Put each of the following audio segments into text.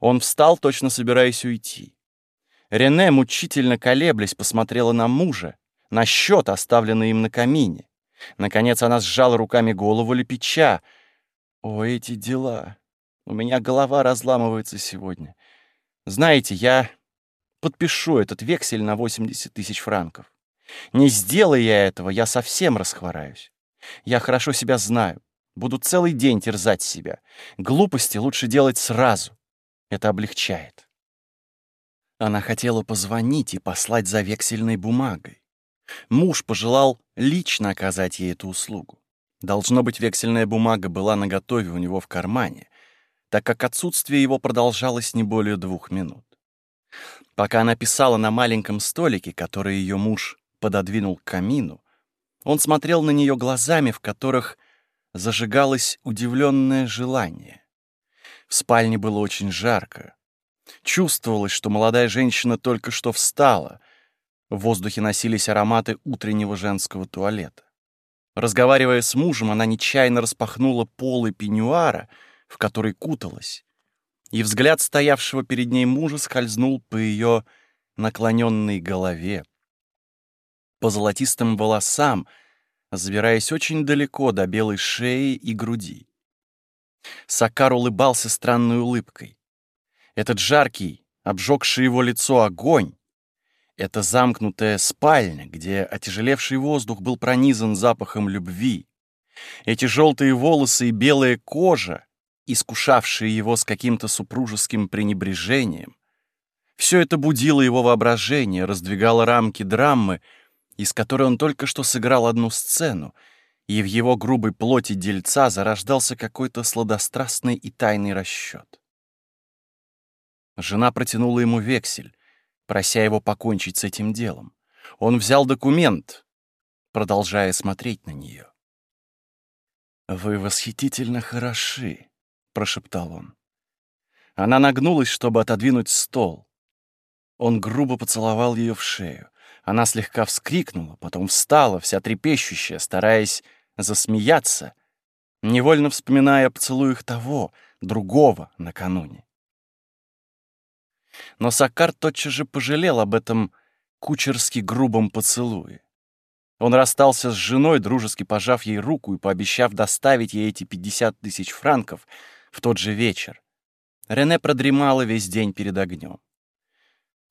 Он встал, точно собираясь уйти. Рене, мучительно колеблясь, посмотрела на мужа, на счет, оставленный им на камине. Наконец она сжала руками голову лепеча. «О, эти дела! У меня голова разламывается сегодня. Знаете, я подпишу этот вексель на 80 тысяч франков. Не сделая я этого, я совсем расхвораюсь. Я хорошо себя знаю. Буду целый день терзать себя. Глупости лучше делать сразу. Это облегчает. Она хотела позвонить и послать за вексельной бумагой. Муж пожелал лично оказать ей эту услугу. Должно быть, вексельная бумага была наготове у него в кармане, так как отсутствие его продолжалось не более двух минут. Пока она писала на маленьком столике, который ее муж пододвинул к камину, он смотрел на нее глазами, в которых зажигалось удивленное желание. В спальне было очень жарко. Чувствовалось, что молодая женщина только что встала. В воздухе носились ароматы утреннего женского туалета. Разговаривая с мужем, она нечаянно распахнула полы пеньюара, в который куталась, и взгляд стоявшего перед ней мужа скользнул по ее наклоненной голове, по золотистым волосам, забираясь очень далеко до белой шеи и груди. Сакар улыбался странной улыбкой. Этот жаркий, обжегший его лицо огонь, эта замкнутая спальня, где отяжелевший воздух был пронизан запахом любви, эти желтые волосы и белая кожа, искушавшие его с каким-то супружеским пренебрежением, все это будило его воображение, раздвигало рамки драмы, из которой он только что сыграл одну сцену, и в его грубой плоти дельца зарождался какой-то сладострастный и тайный расчет. Жена протянула ему вексель, прося его покончить с этим делом. Он взял документ, продолжая смотреть на нее. «Вы восхитительно хороши», — прошептал он. Она нагнулась, чтобы отодвинуть стол. Он грубо поцеловал ее в шею. Она слегка вскрикнула, потом встала, вся трепещущая, стараясь засмеяться, невольно вспоминая о поцелуях того, другого накануне. Но Сакар тотчас же пожалел об этом кучерски грубом поцелуе. Он расстался с женой, дружески пожав ей руку и пообещав доставить ей эти 50 тысяч франков в тот же вечер. Рене продремала весь день перед огнем.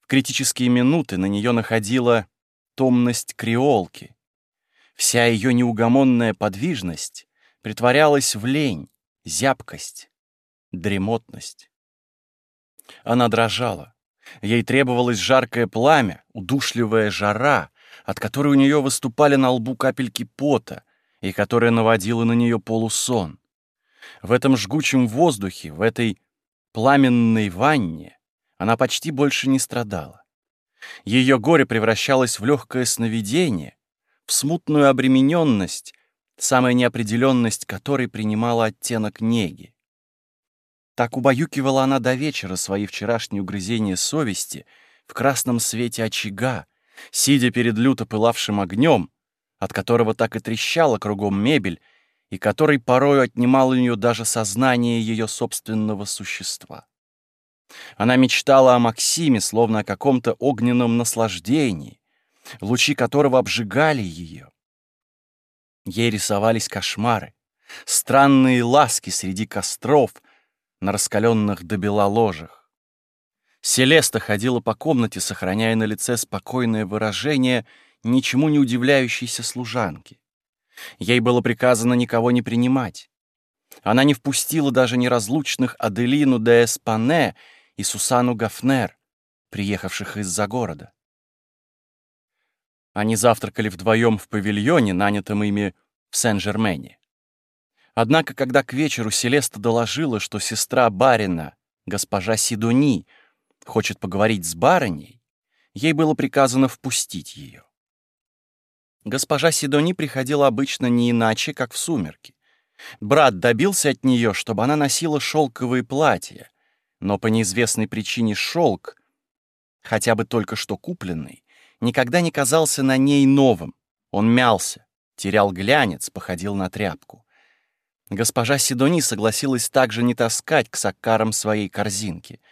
В критические минуты на нее находила томность креолки. Вся ее неугомонная подвижность притворялась в лень, зябкость, дремотность. Она дрожала. Ей требовалось жаркое пламя, удушливая жара, от которой у нее выступали на лбу капельки пота и которая наводила на нее полусон. В этом жгучем воздухе, в этой пламенной ванне она почти больше не страдала. Ее горе превращалось в легкое сновидение, в смутную обремененность, самая неопределенность которой принимала оттенок неги. Так убаюкивала она до вечера свои вчерашние угрызения совести в красном свете очага, сидя перед люто пылавшим огнем, от которого так и трещала кругом мебель, и который порою отнимал у нее даже сознание ее собственного существа. Она мечтала о Максиме, словно о каком-то огненном наслаждении, лучи которого обжигали ее. Ей рисовались кошмары, странные ласки среди костров на раскаленных до бела ложах. Селеста ходила по комнате, сохраняя на лице спокойное выражение ничему не удивляющейся служанки. Ей было приказано никого не принимать. Она не впустила даже неразлучных Аделину де Эспане и Сусану Гафнер, приехавших из-за города. Они завтракали вдвоем в павильоне, нанятом ими в Сен-Жермене. Однако, когда к вечеру Селеста доложила, что сестра барина, госпожа Сидони, хочет поговорить с барыней, ей было приказано впустить ее. Госпожа Сидони приходила обычно не иначе, как в сумерки. Брат добился от нее, чтобы она носила шелковые платья, но по неизвестной причине шелк, хотя бы только что купленный, никогда не казался на ней новым. Он мялся, терял глянец, походил на тряпку. Госпожа Сидони согласилась также не таскать к саккарам своей корзинки —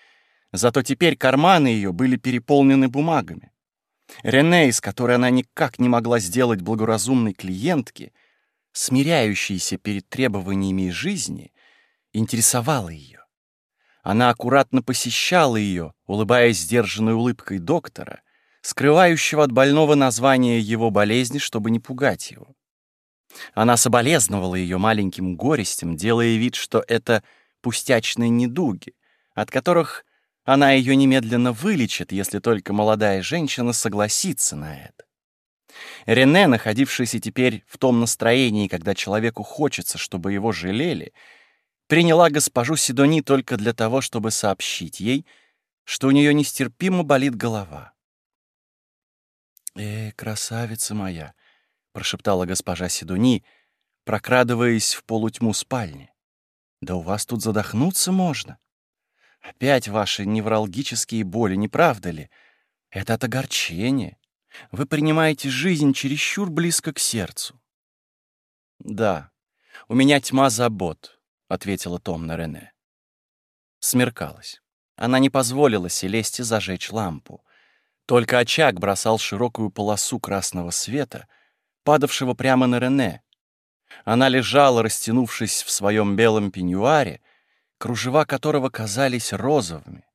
Зато теперь карманы ее были переполнены бумагами. Рене, из которой она никак не могла сделать благоразумной клиентки, смиряющейся перед требованиями жизни, интересовала ее. Она аккуратно посещала ее, улыбаясь сдержанной улыбкой доктора, скрывающего от больного название его болезни, чтобы не пугать его. Она соболезновала ее маленьким горестям, делая вид, что это пустячные недуги, от которых она ее немедленно вылечит, если только молодая женщина согласится на это. Рене, находившийся теперь в том настроении, когда человеку хочется, чтобы его жалели, приняла госпожу Сидони только для того, чтобы сообщить ей, что у нее нестерпимо болит голова. «Э, красавица моя!» — прошептала госпожа Сидони, прокрадываясь в полутьму спальни. «Да у вас тут задохнуться можно. Опять ваши невралгические боли, не правда ли? Это от огорчения. Вы принимаете жизнь чересчур близко к сердцу. Да, у меня тьма забот, ответила томно Рене. Смеркалось. Она не позволила Селесте зажечь лампу. Только очаг бросал широкую полосу красного света, падавшего прямо на Рене. Она лежала, растянувшись в своем белом пеньюаре, кружева которого казались розовыми.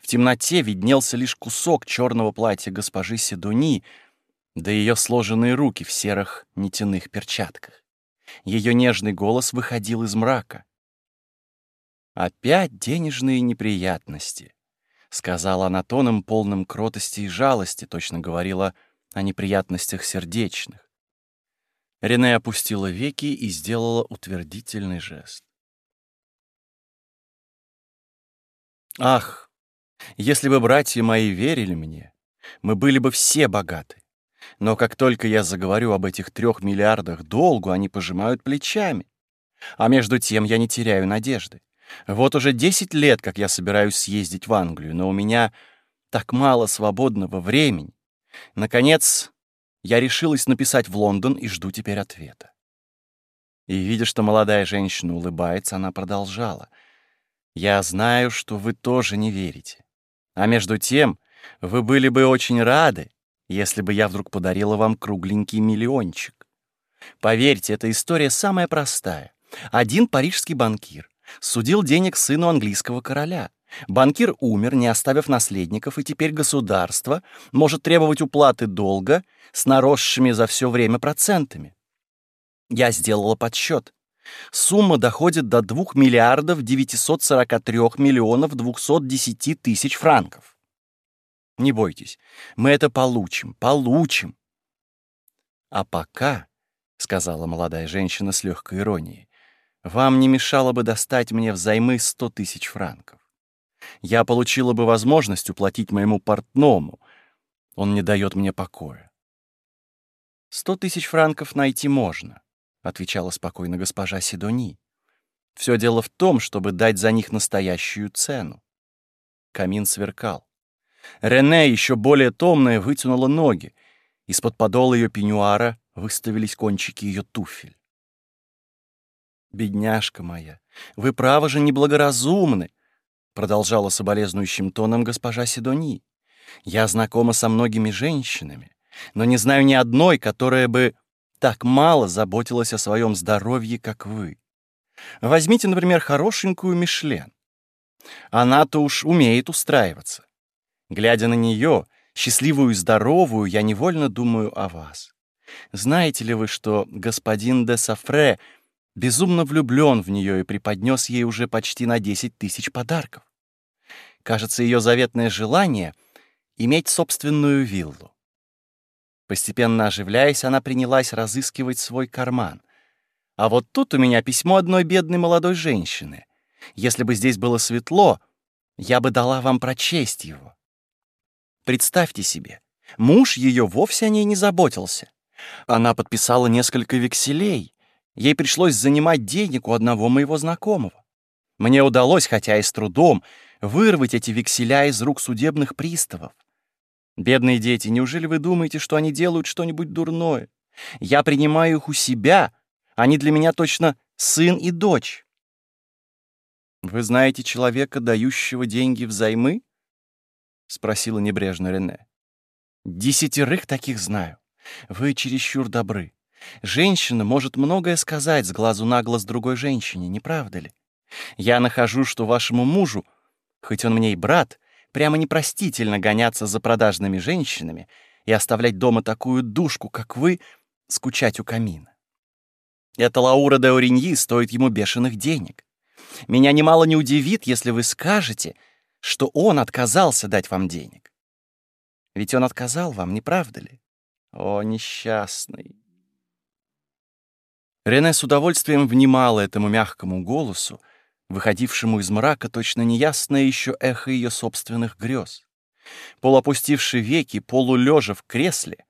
В темноте виднелся лишь кусок черного платья госпожи Седуни, да ее сложенные руки в серых нитяных перчатках. Ее нежный голос выходил из мрака. «Опять денежные неприятности», — сказала она тоном, полным кротости и жалости, точно говорила о неприятностях сердечных. Рене опустила веки и сделала утвердительный жест. Ах, если бы братья мои верили мне, мы были бы все богаты. Но как только я заговорю об этих трех миллиардах долгу, они пожимают плечами. А между тем я не теряю надежды. Вот уже десять лет, как я собираюсь съездить в Англию, но у меня так мало свободного времени. Наконец, я решилась написать в Лондон и жду теперь ответа. И, видя, что молодая женщина улыбается, она продолжала — я знаю, что вы тоже не верите. А между тем, вы были бы очень рады, если бы я вдруг подарила вам кругленький миллиончик. Поверьте, эта история самая простая. Один парижский банкир судил денег сыну английского короля. Банкир умер, не оставив наследников, и теперь государство может требовать уплаты долга с наросшими за все время процентами. Я сделала подсчет. Сумма доходит до 2 миллиардов 943 миллионов 210 тысяч франков. Не бойтесь, мы это получим, получим. А пока, — сказала молодая женщина с легкой иронией, — вам не мешало бы достать мне взаймы 100 тысяч франков. Я получила бы возможность уплатить моему портному. Он не дает мне покоя. Сто тысяч франков найти можно. — отвечала спокойно госпожа Сидони. «Все дело в том, чтобы дать за них настоящую цену». Камин сверкал. Рене, еще более томная, вытянула ноги. Из-под подола ее пеньюара выставились кончики ее туфель. «Бедняжка моя, вы, право же, неблагоразумны», — продолжала соболезнующим тоном госпожа Сидони. «Я знакома со многими женщинами, но не знаю ни одной, которая бы так мало заботилась о своем здоровье, как вы. Возьмите, например, хорошенькую Мишлен. Она-то уж умеет устраиваться. Глядя на нее, счастливую и здоровую, я невольно думаю о вас. Знаете ли вы, что господин де Сафре безумно влюблен в нее и преподнес ей уже почти на 10 тысяч подарков? Кажется, ее заветное желание — иметь собственную виллу. Постепенно оживляясь, она принялась разыскивать свой карман. А вот тут у меня письмо одной бедной молодой женщины. Если бы здесь было светло, я бы дала вам прочесть его. Представьте себе, муж ее вовсе о ней не заботился. Она подписала несколько векселей. Ей пришлось занимать денег у одного моего знакомого. Мне удалось, хотя и с трудом, вырвать эти векселя из рук судебных приставов. Бедные дети, неужели вы думаете, что они делают что-нибудь дурное? Я принимаю их у себя, они для меня точно сын и дочь. «Вы знаете человека, дающего деньги взаймы?» — спросила небрежно Рене. «Десятерых таких знаю. Вы чересчур добры. Женщина может многое сказать с глазу на глаз другой женщине, не правда ли? Я нахожу, что вашему мужу, хоть он мне и брат, прямо непростительно гоняться за продажными женщинами и оставлять дома такую душку, как вы, скучать у камина. Эта Лаура де Ориньи стоит ему бешеных денег. Меня немало не удивит, если вы скажете, что он отказался дать вам денег. Ведь он отказал вам, не правда ли? О, несчастный. Рене с удовольствием внимала этому мягкому голосу, выходившему из мрака точно неясное еще эхо ее собственных грез. Полуопустивши веки, полулежа в кресле,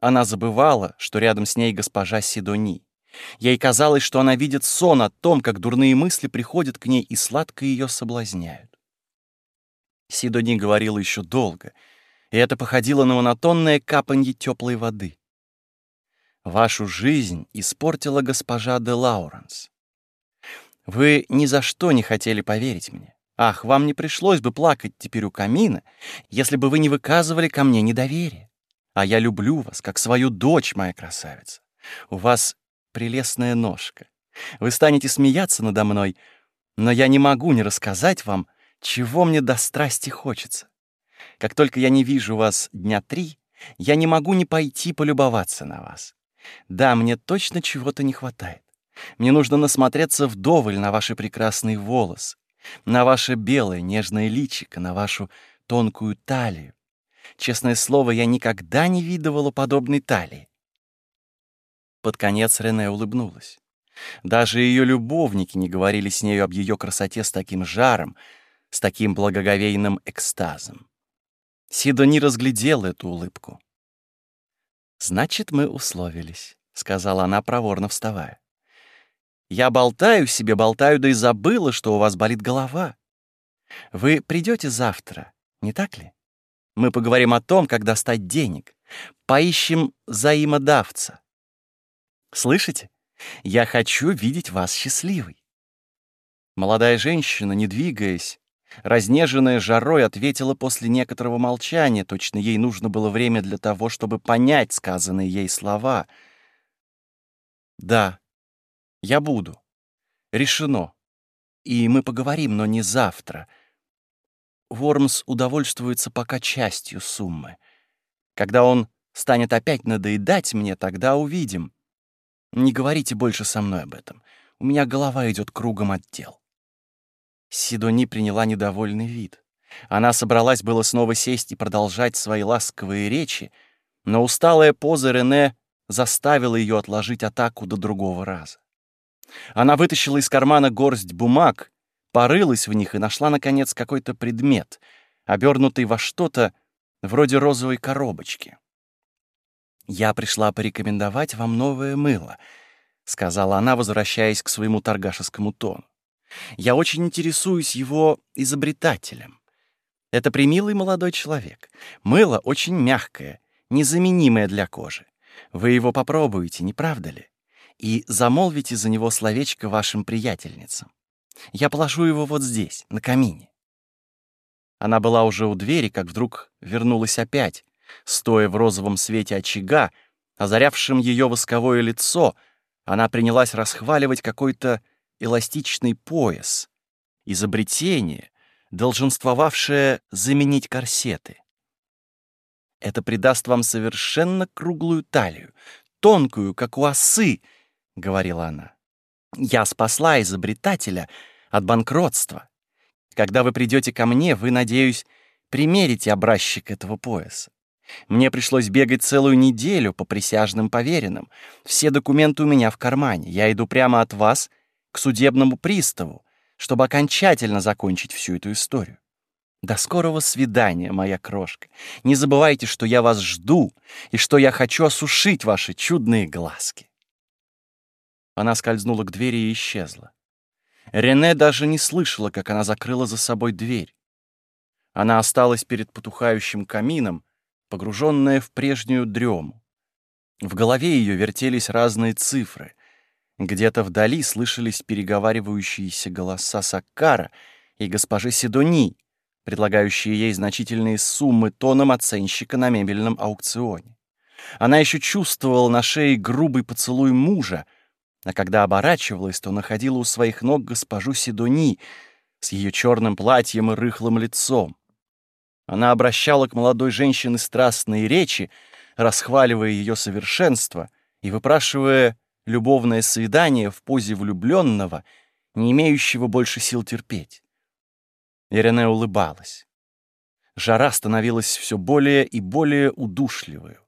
она забывала, что рядом с ней госпожа Сидони. Ей казалось, что она видит сон о том, как дурные мысли приходят к ней и сладко ее соблазняют. Сидони говорила еще долго, и это походило на монотонное капанье теплой воды. Вашу жизнь испортила госпожа де Лауренс. Вы ни за что не хотели поверить мне. Ах, вам не пришлось бы плакать теперь у камина, если бы вы не выказывали ко мне недоверие. А я люблю вас, как свою дочь, моя красавица. У вас прелестная ножка. Вы станете смеяться надо мной, но я не могу не рассказать вам, чего мне до страсти хочется. Как только я не вижу вас дня три, я не могу не пойти полюбоваться на вас. Да, мне точно чего-то не хватает. Мне нужно насмотреться вдоволь на ваши прекрасные волосы, на ваше белое нежное личико, на вашу тонкую талию. Честное слово, я никогда не видывала подобной талии. Под конец Рене улыбнулась. Даже ее любовники не говорили с нею об ее красоте с таким жаром, с таким благоговейным экстазом. Сидо не разглядел эту улыбку. «Значит, мы условились», — сказала она, проворно вставая. «Я болтаю себе, болтаю, да и забыла, что у вас болит голова. Вы придете завтра, не так ли? Мы поговорим о том, как достать денег. Поищем взаимодавца. Слышите? Я хочу видеть вас счастливой. Молодая женщина, не двигаясь, разнеженная жарой, ответила после некоторого молчания, точно ей нужно было время для того, чтобы понять сказанные ей слова. «Да, я буду. Решено. И мы поговорим, но не завтра. Вормс удовольствуется пока частью суммы. Когда он станет опять надоедать мне, тогда увидим. Не говорите больше со мной об этом. У меня голова идет кругом от дел. Сидони приняла недовольный вид. Она собралась было снова сесть и продолжать свои ласковые речи, но усталая поза Рене заставила ее отложить атаку до другого раза. Она вытащила из кармана горсть бумаг, порылась в них и нашла, наконец, какой-то предмет, обернутый во что-то вроде розовой коробочки. «Я пришла порекомендовать вам новое мыло», — сказала она, возвращаясь к своему торгашескому тону. «Я очень интересуюсь его изобретателем. Это примилый молодой человек. Мыло очень мягкое, незаменимое для кожи. Вы его попробуете, не правда ли? И замолвите за него словечко вашим приятельницам. Я положу его вот здесь, на камине». Она была уже у двери, как вдруг вернулась опять, Стоя в розовом свете очага, озарявшем ее восковое лицо, она принялась расхваливать какой-то эластичный пояс, изобретение, долженствовавшее заменить корсеты. Это придаст вам совершенно круглую талию, тонкую, как у осы, — говорила она. Я спасла изобретателя от банкротства. Когда вы придете ко мне, вы, надеюсь, примерите образчик этого пояса. Мне пришлось бегать целую неделю по присяжным поверенным. Все документы у меня в кармане. Я иду прямо от вас к судебному приставу, чтобы окончательно закончить всю эту историю. До скорого свидания, моя крошка. Не забывайте, что я вас жду и что я хочу осушить ваши чудные глазки. Она скользнула к двери и исчезла. Рене даже не слышала, как она закрыла за собой дверь. Она осталась перед потухающим камином, погруженная в прежнюю дрему. В голове ее вертелись разные цифры. Где-то вдали слышались переговаривающиеся голоса Саккара и госпожи Седуни, предлагающие ей значительные суммы тоном оценщика на мебельном аукционе. Она еще чувствовала на шее грубый поцелуй мужа, а когда оборачивалась, то находила у своих ног госпожу Седуни с ее черным платьем и рыхлым лицом. Она обращала к молодой женщине страстные речи, расхваливая ее совершенство и выпрашивая любовное свидание в позе влюбленного, не имеющего больше сил терпеть. Ирене улыбалась. Жара становилась все более и более удушливой.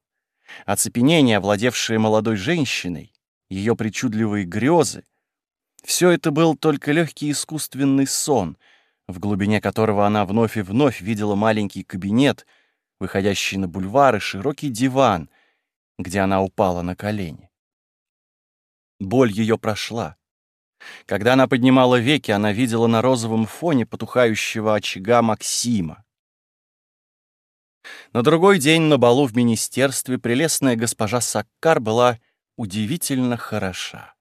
Оцепенение, овладевшее молодой женщиной, ее причудливые грезы, все это был только легкий искусственный сон, в глубине которого она вновь и вновь видела маленький кабинет, выходящий на бульвар и широкий диван, где она упала на колени. Боль ее прошла. Когда она поднимала веки, она видела на розовом фоне потухающего очага Максима. На другой день на балу в министерстве прелестная госпожа Саккар была удивительно хороша.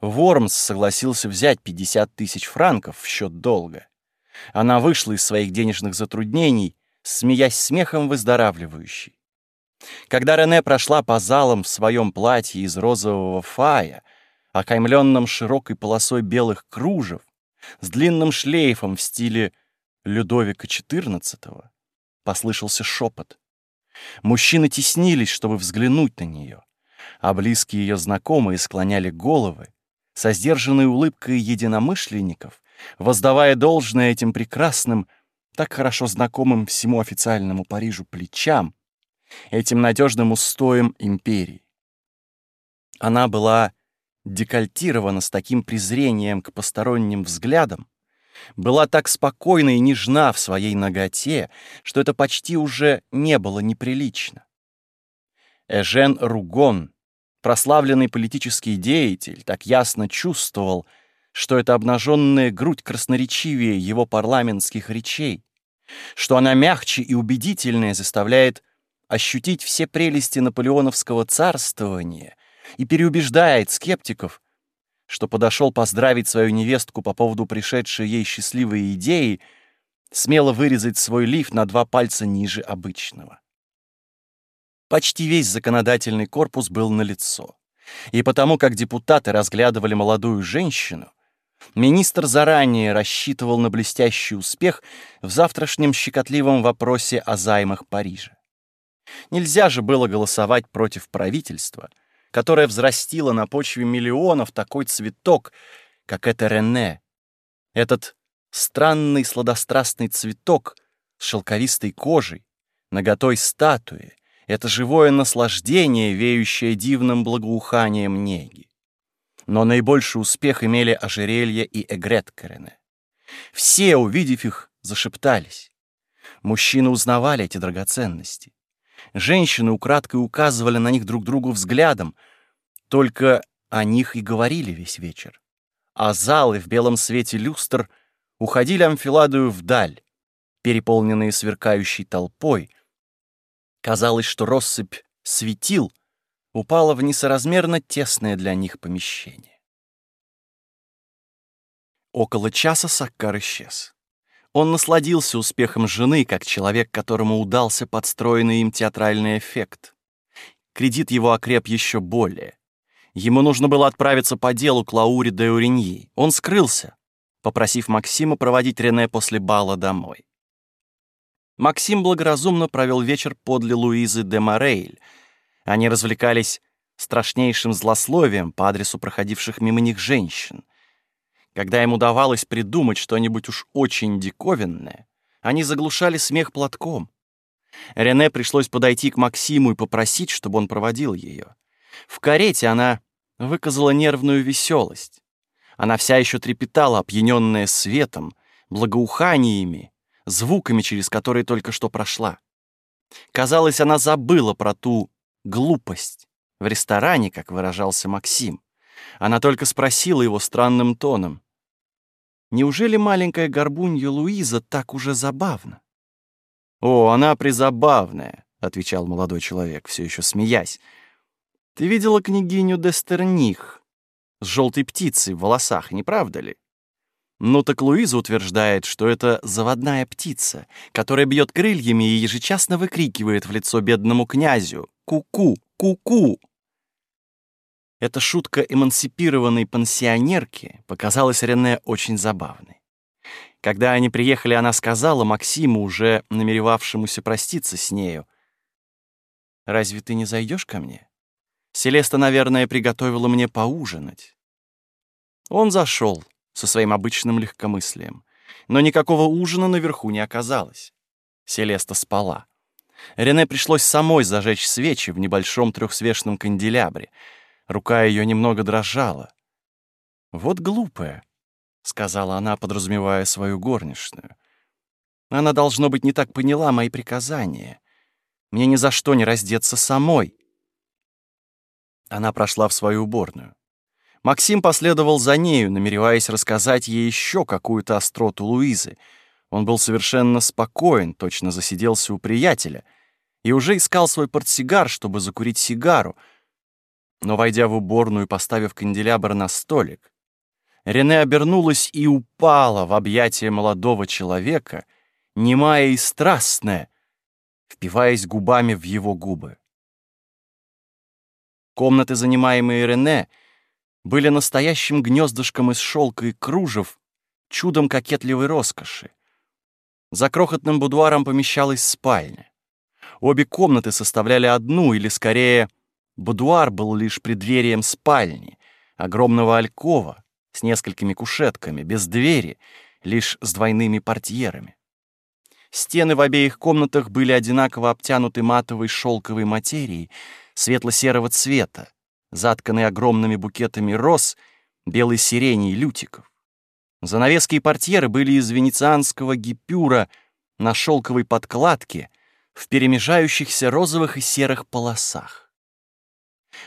Вормс согласился взять 50 тысяч франков в счет долга. Она вышла из своих денежных затруднений, смеясь смехом выздоравливающей. Когда Рене прошла по залам в своем платье из розового фая, окаймленном широкой полосой белых кружев, с длинным шлейфом в стиле Людовика XIV, послышался шепот. Мужчины теснились, чтобы взглянуть на нее, а близкие ее знакомые склоняли головы, со сдержанной улыбкой единомышленников, воздавая должное этим прекрасным, так хорошо знакомым всему официальному Парижу плечам, этим надежным устоем империи. Она была декольтирована с таким презрением к посторонним взглядам, была так спокойна и нежна в своей ноготе, что это почти уже не было неприлично. Эжен Ругон, прославленный политический деятель, так ясно чувствовал, что эта обнаженная грудь красноречивее его парламентских речей, что она мягче и убедительнее заставляет ощутить все прелести наполеоновского царствования и переубеждает скептиков, что подошел поздравить свою невестку по поводу пришедшей ей счастливой идеи, смело вырезать свой лиф на два пальца ниже обычного. Почти весь законодательный корпус был налицо. И потому как депутаты разглядывали молодую женщину, министр заранее рассчитывал на блестящий успех в завтрашнем щекотливом вопросе о займах Парижа. Нельзя же было голосовать против правительства, которое взрастило на почве миллионов такой цветок, как это Рене. Этот странный сладострастный цветок с шелковистой кожей, наготой статуи, это живое наслаждение, веющее дивным благоуханием неги. Но наибольший успех имели ожерелье и эгреткарене. Все, увидев их, зашептались. Мужчины узнавали эти драгоценности. Женщины украдкой указывали на них друг другу взглядом, только о них и говорили весь вечер. А залы в белом свете люстр уходили амфиладою вдаль, переполненные сверкающей толпой. Казалось, что россыпь светил упала в несоразмерно тесное для них помещение. Около часа Саккар исчез. Он насладился успехом жены, как человек, которому удался подстроенный им театральный эффект. Кредит его окреп еще более. Ему нужно было отправиться по делу к Лауре де Уриньи. Он скрылся, попросив Максима проводить Рене после бала домой. Максим благоразумно провел вечер подле Луизы де Морейль. Они развлекались страшнейшим злословием по адресу проходивших мимо них женщин — когда им удавалось придумать что-нибудь уж очень диковинное, они заглушали смех платком. Рене пришлось подойти к Максиму и попросить, чтобы он проводил ее. В карете она выказала нервную веселость. Она вся еще трепетала, опьяненная светом, благоуханиями, звуками, через которые только что прошла. Казалось, она забыла про ту глупость в ресторане, как выражался Максим. Она только спросила его странным тоном. Неужели маленькая горбунья Луиза так уже забавна? «О, она призабавная», — отвечал молодой человек, все еще смеясь. «Ты видела княгиню Дестерних? с желтой птицей в волосах, не правда ли? Ну так Луиза утверждает, что это заводная птица, которая бьет крыльями и ежечасно выкрикивает в лицо бедному князю «Ку-ку! Ку-ку!». Эта шутка эмансипированной пансионерки показалась Рене очень забавной. Когда они приехали, она сказала Максиму, уже намеревавшемуся проститься с нею, «Разве ты не зайдешь ко мне? Селеста, наверное, приготовила мне поужинать». Он зашел со своим обычным легкомыслием. Но никакого ужина наверху не оказалось. Селеста спала. Рене пришлось самой зажечь свечи в небольшом трехсвечном канделябре. Рука ее немного дрожала. «Вот глупая», — сказала она, подразумевая свою горничную. «Она, должно быть, не так поняла мои приказания. Мне ни за что не раздеться самой». Она прошла в свою уборную. Максим последовал за нею, намереваясь рассказать ей еще какую-то остроту Луизы. Он был совершенно спокоен, точно засиделся у приятеля, и уже искал свой портсигар, чтобы закурить сигару. Но, войдя в уборную и поставив канделябр на столик, Рене обернулась и упала в объятия молодого человека, немая и страстная, впиваясь губами в его губы. Комнаты, занимаемые Рене, — были настоящим гнездышком из шелка и кружев, чудом кокетливой роскоши. За крохотным будуаром помещалась спальня. Обе комнаты составляли одну, или скорее, будуар был лишь преддверием спальни, огромного алькова с несколькими кушетками, без двери, лишь с двойными портьерами. Стены в обеих комнатах были одинаково обтянуты матовой шелковой материей светло-серого цвета, затканный огромными букетами роз, белой сирени и лютиков. Занавески и портьеры были из венецианского гипюра на шелковой подкладке в перемежающихся розовых и серых полосах.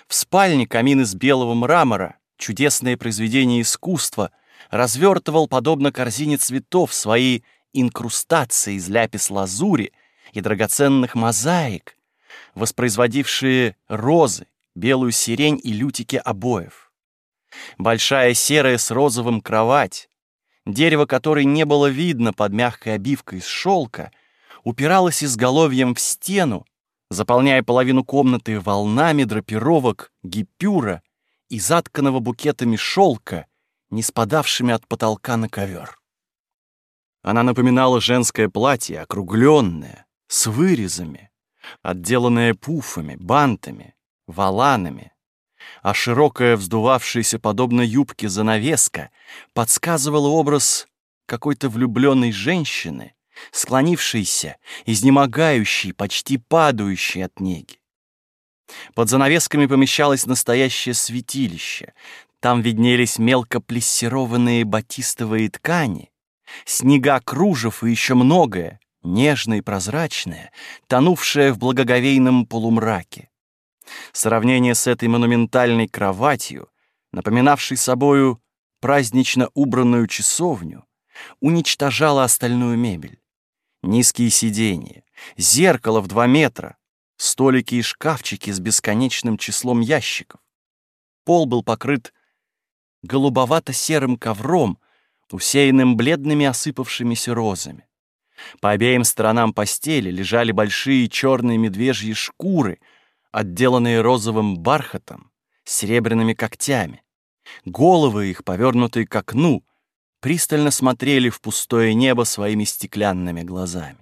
В спальне камин из белого мрамора, чудесное произведение искусства, развертывал, подобно корзине цветов, свои инкрустации из ляпис-лазури и драгоценных мозаик, воспроизводившие розы, белую сирень и лютики обоев. Большая серая с розовым кровать, дерево которой не было видно под мягкой обивкой из шелка, упиралось изголовьем в стену, заполняя половину комнаты волнами драпировок, гипюра и затканного букетами шелка, не спадавшими от потолка на ковер. Она напоминала женское платье, округленное, с вырезами, отделанное пуфами, бантами, валанами, а широкая, вздувавшаяся подобно юбке занавеска подсказывала образ какой-то влюбленной женщины, склонившейся, изнемогающей, почти падающей от неги. Под занавесками помещалось настоящее святилище. Там виднелись мелко плессированные батистовые ткани, снега кружев и еще многое, нежное и прозрачное, тонувшее в благоговейном полумраке. Сравнение с этой монументальной кроватью, напоминавшей собою празднично убранную часовню, уничтожало остальную мебель. Низкие сиденья, зеркало в два метра, столики и шкафчики с бесконечным числом ящиков. Пол был покрыт голубовато-серым ковром, усеянным бледными осыпавшимися розами. По обеим сторонам постели лежали большие черные медвежьи шкуры — отделанные розовым бархатом, серебряными когтями. Головы их, повернутые к окну, пристально смотрели в пустое небо своими стеклянными глазами.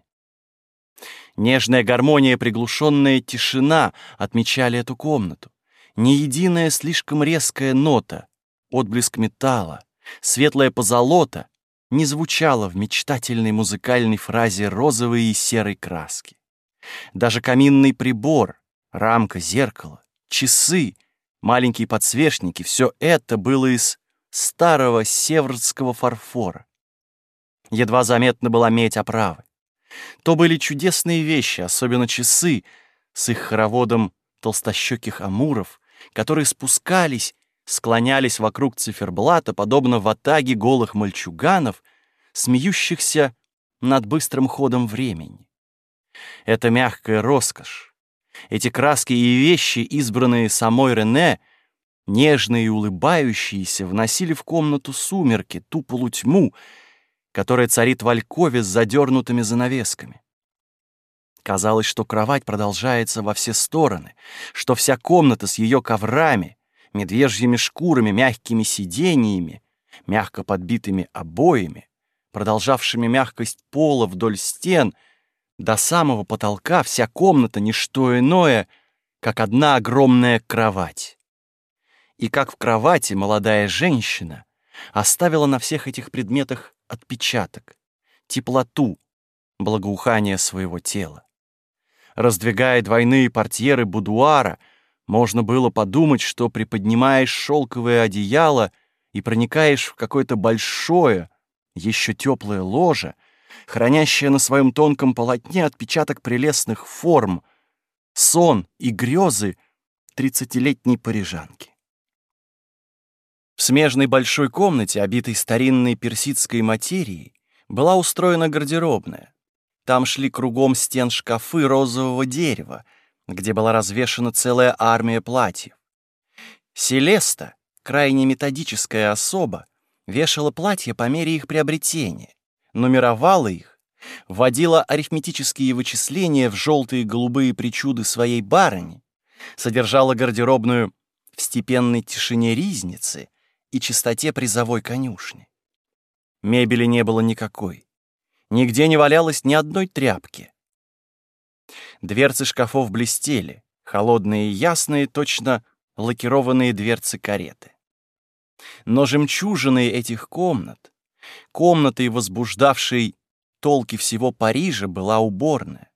Нежная гармония, приглушенная тишина отмечали эту комнату. Ни единая слишком резкая нота, отблеск металла, светлая позолота не звучала в мечтательной музыкальной фразе розовой и серой краски. Даже каминный прибор, Рамка, зеркало, часы, маленькие подсвечники — все это было из старого северского фарфора. Едва заметно была медь оправы. То были чудесные вещи, особенно часы с их хороводом толстощеких амуров, которые спускались, склонялись вокруг циферблата, подобно ватаге голых мальчуганов, смеющихся над быстрым ходом времени. Это мягкая роскошь, эти краски и вещи, избранные самой Рене, нежные и улыбающиеся, вносили в комнату сумерки, ту полутьму, которая царит в алькове с задернутыми занавесками. Казалось, что кровать продолжается во все стороны, что вся комната с ее коврами, медвежьими шкурами, мягкими сиденьями, мягко подбитыми обоями, продолжавшими мягкость пола вдоль стен, до самого потолка вся комната — не что иное, как одна огромная кровать. И как в кровати молодая женщина оставила на всех этих предметах отпечаток, теплоту, благоухание своего тела. Раздвигая двойные портьеры будуара, можно было подумать, что приподнимаешь шелковое одеяло и проникаешь в какое-то большое, еще теплое ложе, хранящее на своем тонком полотне отпечаток прелестных форм, сон и грезы тридцатилетней парижанки. В смежной большой комнате, обитой старинной персидской материей, была устроена гардеробная. Там шли кругом стен шкафы розового дерева, где была развешана целая армия платьев. Селеста, крайне методическая особа, вешала платья по мере их приобретения, нумеровала их, вводила арифметические вычисления в желтые и голубые причуды своей барыни, содержала гардеробную в степенной тишине ризницы и чистоте призовой конюшни. Мебели не было никакой. Нигде не валялось ни одной тряпки. Дверцы шкафов блестели, холодные и ясные, точно лакированные дверцы кареты. Но жемчужиной этих комнат, комнатой, возбуждавшей толки всего Парижа, была уборная.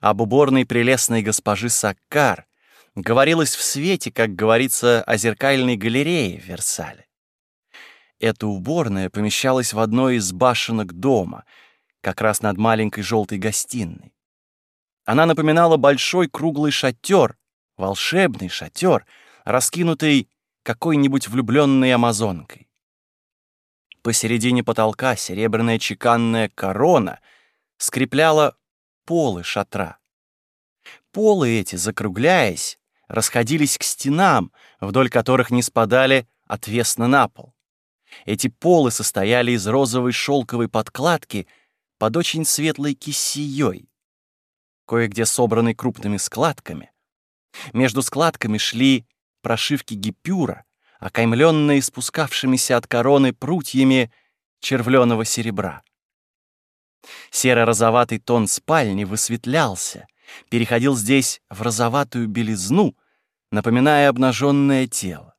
Об уборной прелестной госпожи Саккар говорилось в свете, как говорится о зеркальной галерее в Версале. Эта уборная помещалась в одной из башенок дома, как раз над маленькой желтой гостиной. Она напоминала большой круглый шатер, волшебный шатер, раскинутый какой-нибудь влюбленной амазонкой. Посередине потолка серебряная чеканная корона скрепляла полы шатра. Полы эти, закругляясь, расходились к стенам, вдоль которых не спадали отвесно на пол. Эти полы состояли из розовой шелковой подкладки под очень светлой кисеей, кое-где собранной крупными складками. Между складками шли прошивки гипюра, окаймленные спускавшимися от короны прутьями червленого серебра. Серо-розоватый тон спальни высветлялся, переходил здесь в розоватую белизну, напоминая обнаженное тело.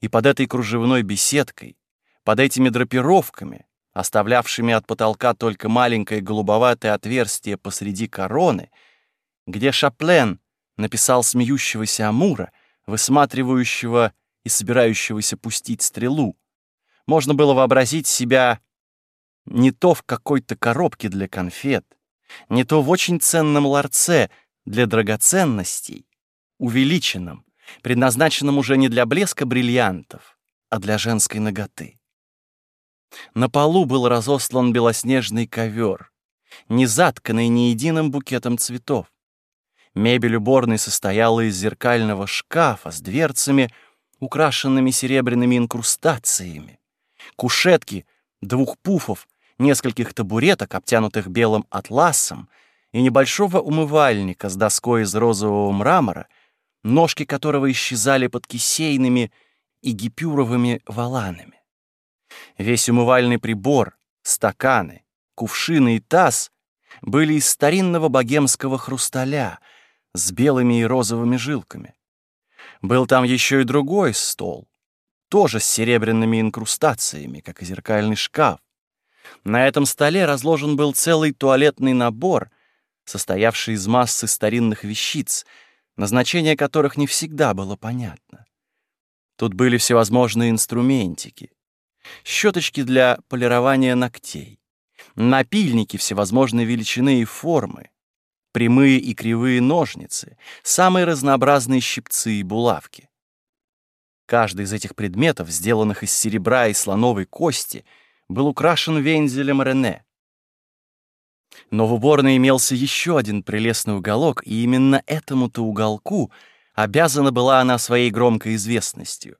И под этой кружевной беседкой, под этими драпировками, оставлявшими от потолка только маленькое голубоватое отверстие посреди короны, где Шаплен написал смеющегося Амура, высматривающего и собирающегося пустить стрелу, можно было вообразить себя не то в какой-то коробке для конфет, не то в очень ценном ларце для драгоценностей, увеличенном, предназначенном уже не для блеска бриллиантов, а для женской ноготы. На полу был разослан белоснежный ковер, не затканный ни единым букетом цветов. Мебель уборной состояла из зеркального шкафа с дверцами, украшенными серебряными инкрустациями, кушетки, двух пуфов, нескольких табуреток, обтянутых белым атласом, и небольшого умывальника с доской из розового мрамора, ножки которого исчезали под кисейными и гипюровыми валанами. Весь умывальный прибор, стаканы, кувшины и таз были из старинного богемского хрусталя с белыми и розовыми жилками. Был там еще и другой стол, тоже с серебряными инкрустациями, как и зеркальный шкаф. На этом столе разложен был целый туалетный набор, состоявший из массы старинных вещиц, назначение которых не всегда было понятно. Тут были всевозможные инструментики, щеточки для полирования ногтей, напильники всевозможной величины и формы, прямые и кривые ножницы, самые разнообразные щипцы и булавки. Каждый из этих предметов, сделанных из серебра и слоновой кости, был украшен вензелем Рене. Но в уборной имелся еще один прелестный уголок, и именно этому-то уголку Обязана была она своей громкой известностью.